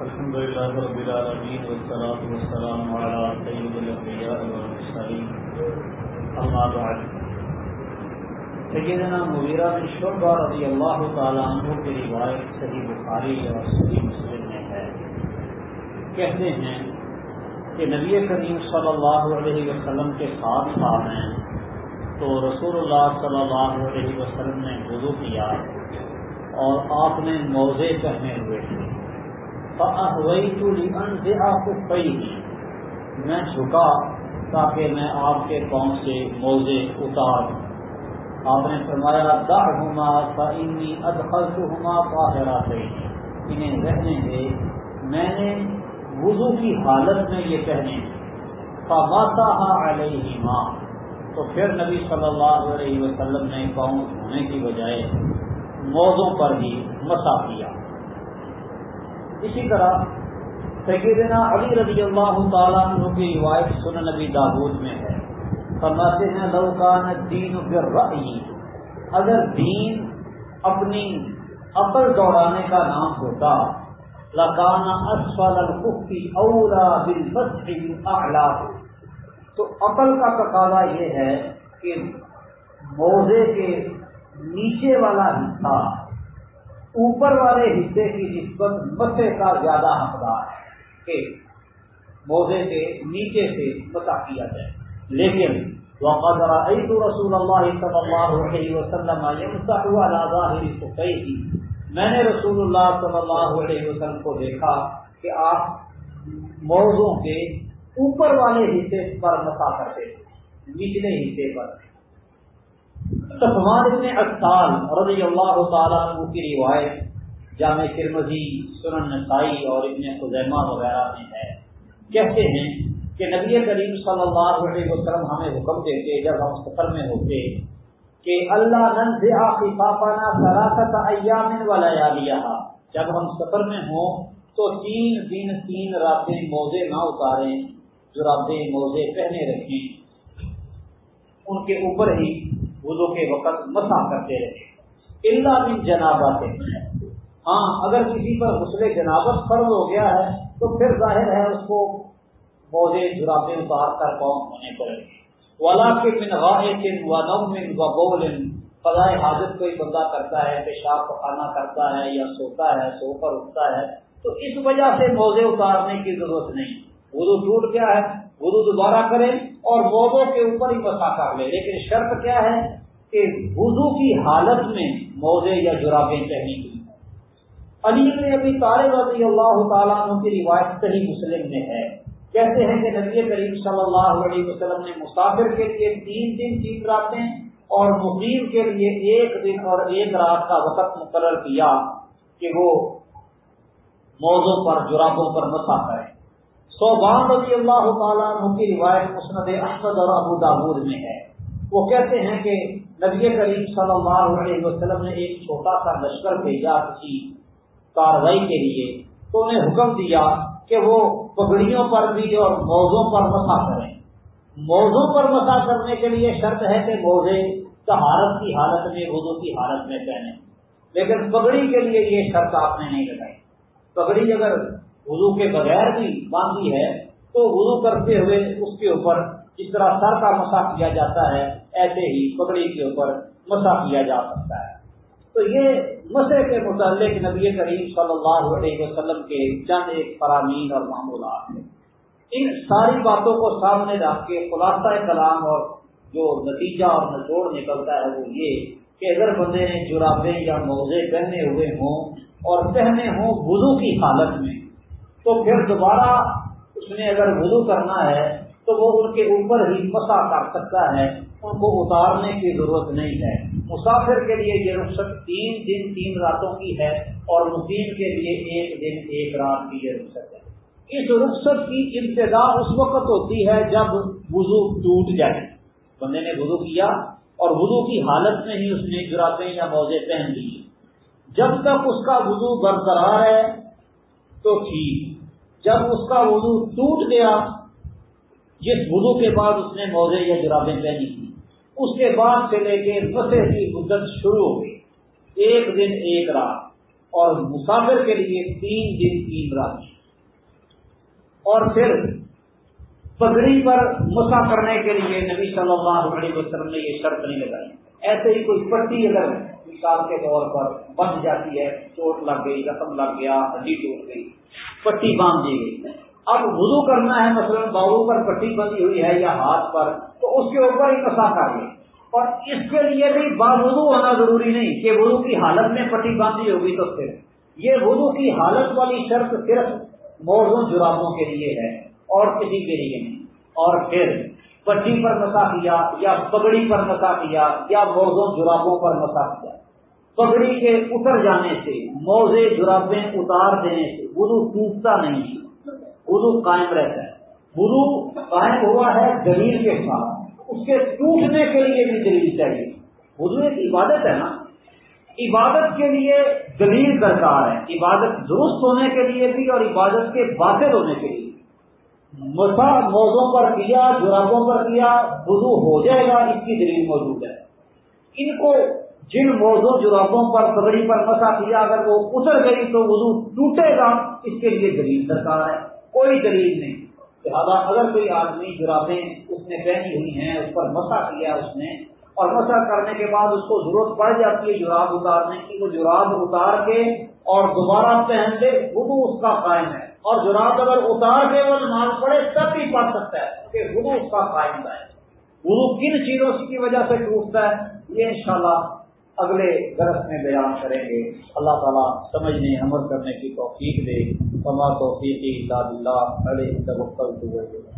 الحمد لله رب العالمين، والصلاة والسلام على سيد الأنبياء والمرسلين. أما بعد. سیدنا مغیرہ بن شعبہ رضی اللہ تعالیٰ عنہ کی روایت صحیح بخاری اور صحیح مسلم میں ہے کہتے ہیں کہ نبی کریم صلی اللہ علیہ وسلم کے ساتھ ساتھ ہیں تو رسول اللہ صلی اللہ علیہ وسلم نے وضو کیا اور آپ نے موزے پہنے ہوئے تھے۔ میں جھکا تاکہ میں آپ کے پاؤں سے موزے اتار۔ آپ نے فرمایا دا ہما فنی ادخل ہما پاہرا انہیں رہنے دے۔ میں نے وضو کی حالت میں یہ کہنے۔ فاتا علیہ ماں تو پھر نبی صلی اللہ علیہ وسلم نے پاؤں دھونے کی بجائے موزوں پر ہی مسا کیا۔ اسی طرح سیدنا علی رضی اللہ تعالیٰ عنہ کی روایت سن نبی داود میں ہے۔ فرماتے ہیں لوکان دین رئی اگر دین اپنی عقل دوڑانے کا نام ہوتا لکانا اسفل الخی اولا بل اعلی تو عقل کا تقاضا یہ ہے کہ موزے کے نیچے والا حصہ اوپر والے حصے کی نسبت مسے کا زیادہ حقدار ہے کہ موزے کے نیچے سے مسا کیا جائے۔ لیکن تو رسول اللہ صلی اللہ علیہ وسلم میں نے رسول اللہ صلی اللہ علیہ وسلم کو دیکھا کہ آپ موضوع کے اوپر والے حصے پر مسا کرتے نچلے حصے پر۔ صفوان ابن اقسال رضی اللہ تعالیٰ عنہ کی روایت جامع ترمزی سنن نسائی اور ابن خزیمہ وغیرہ میں ہے۔ کہتے ہیں کہ نبی کریم صلی اللہ علیہ وسلم ہمیں حکم دیتے، جب ہم سفر میں ہوتے کہ اللہ ننز آفانا سراست ایام والا جب ہم سفر میں ہوں تو تین دن تین راتیں موزے نہ اتاریں، جو راتیں موزے پہنے رکھیں۔ ان کے اوپر ہی وضو کے وقت مسا کرتے رہے اللہ بھی جنابا سے ہاں اگر کسی پر غسل جنابت فرض ہو گیا ہے، تو پھر ظاہر ہے اس کو پودے جرابے اتار کر پاؤں ہونے پڑے ولا کے من واحد و نوم و بول فضائے حاجت کوئی بندہ کرتا ہے، پیشاب پخانا کرتا ہے یا سوتا ہے، سو کر اٹھتا ہے، تو اس وجہ سے موزے اتارنے کی ضرورت نہیں۔ وضو ٹوٹ گیا ہے وضو دوبارہ کریں اور موزوں کے اوپر ہی مسا کر لے لیکن شرط کیا ہے کہ وضو کی حالت میں موزے یا جرابیں پہنی کی علی نے ابھی طالب رضی اللہ تعالیٰ عنہ کی روایت صحیح مسلم میں ہے۔ کہتے ہیں کہ نبی کریم صلی اللہ علیہ وسلم نے مسافر کے لیے تین دن تین راتیں اور مقیم کے لیے ایک دن اور ایک رات کا وقت مقرر کیا کہ وہ موضوع پر، جرابوں پر مسا کریں۔ صوبان رضی اللہ تعالیٰ عنہ کی روایت مسند احمد اور ابو داود میں ہے۔ وہ کہتے ہیں کہ نبی کریم صلی اللہ علیہ وسلم نے ایک چھوٹا سا لشکر بھیجا کسی کاروائی کے لیے۔ تو انہیں حکم دیا کہ وہ پگڑیوں پر بھی اور موزوں پر مسا کریں۔ موزوں پر مسا کرنے کے لیے شرط ہے کہ موزے تہارت کی حالت میں، وضو کی حالت میں پہنے لیکن پگڑی کے لیے یہ شرط آپ نے نہیں لگائی۔ پگڑی اگر وضو کے بغیر بھی باندھی ہے، تو وضو کرتے ہوئے اس کے اوپر جس طرح سر کا مسا کیا جاتا ہے، ایسے ہی پگڑی کے اوپر مسا کیا جا سکتا ہے۔ تو یہ مسئلے کے متعلق نبی کریم صلی اللہ علیہ وسلم کے چند ایک فرامین اور معمولات ہیں۔ ان ساری باتوں کو سامنے رکھ کے خلاصہ کلام اور جو نتیجہ اور نچوڑ نکلتا ہے وہ یہ کہ اگر بندے نے جرابے یا موزے پہنے ہوئے ہوں اور پہنے ہوں وضو کی حالت میں تو پھر دوبارہ اس نے اگر وضو کرنا ہے تو وہ ان کے اوپر ہی مسا کر سکتا ہے، ان کو اتارنے کی ضرورت نہیں ہے۔ مسافر کے لیے یہ رخصت تین دن، تین راتوں کی ہے اور مقیم کے لیے ایک دن، ایک رات کی یہ رخصت ہے۔ اس رخصت کی ابتدا اس وقت ہوتی ہے جب وضو ٹوٹ جائے۔ بندے نے وضو کیا اور وضو کی حالت میں ہی اس نے جرابیں یا موزے پہن لیے۔ جب تک اس کا وضو برقرار ہے تو ٹھیک۔ جب اس کا وضو ٹوٹ گیا، جس وضو کے بعد اس نے موزے یا جرابیں پہنی تھی، اس کے بعد سے لے کے مسے کی مدت شروع ہو گئی۔ ایک دن ایک رات، اور مسافر کے لیے تین دن تین رات۔ اور پھر پگڑی پر مسا کرنے کے لیے نبی صلی اللہ علیہ وسلم نے یہ شرط نہیں لگائی۔ ایسے ہی کوئی پٹی اگر مثال کے طور پر بند جاتی ہے، چوٹ لگ گئی، رقم لگ گیا، ہڈی ٹوٹ گئی۔ پٹی باندھ دی گئی۔ اب وضو کرنا ہے، مثلا باؤ پر پٹی بندی ہوئی ہے یا ہاتھ پر، تو اس کے اوپر ہی مسا کر لیں۔ اور اس کے لیے بھی باوضو ہونا ضروری نہیں کہ وضو کی حالت میں پٹی باندھی ہوگی تو پھر۔ یہ وضو کی حالت والی شرط صرف موزوں جرابوں کے لیے ہے اور کسی کے لیے نہیں۔ اور پھر پٹی پر مسا کیا یا پگڑی پر مسا کیا یا موزوں جرابوں پر مسا کیا۔ پگڑی کے اتر جانے سے، موزے جرابیں اتار دینے سے وضو ٹوٹتا نہیں۔ وضو قائم رہتا ہے۔ وضو قائم ہوا ہے دلیل کے ساتھ۔ اس کے ٹوٹنے کے لیے بھی دلیل چاہیے۔ وضو ایک عبادت ہے نا۔ عبادت کے لیے دلیل درکار ہے۔ عبادت درست ہونے کے لیے بھی اور عبادت کے باطل ہونے کے لیے مسا موزوں پر کیا، جرابوں پر کیا، وضو ہو جائے گا، اس کی دلیل موجود ہے۔ ان کو جن موضوع جرابوں پر پگڑی پر مسا کیا، اگر وہ اتر گئی تو وضو ٹوٹے گا، اس کے لیے دلیل درکار ہے، کوئی دلیل نہیں۔ لہٰذا اگر کوئی آدمی جرابیں اس نے پہنی ہوئی ہیں، اس پر مسا کیا اس نے، اور مسا کرنے کے بعد اس کو ضرورت پڑ جاتی ہے جراب اتارنے کی، وہ جراب اتار کے اور دوبارہ پہن لے، وضو اس کا قائم ہے۔ اور جراب اگر اتار کے وہ نماز پڑھے، تب بھی پڑھ سکتا ہے کہ وضو اس کا قائم ہے۔ وضو کن چیزوں کی وجہ سے ٹوٹتا ہے، یہ انشاءاللہ اگلے درس میں بیان کریں گے۔ اللہ تعالیٰ سمجھنے، عمل کرنے کی توفیق دے۔ سما توفیقی اللہ علیہ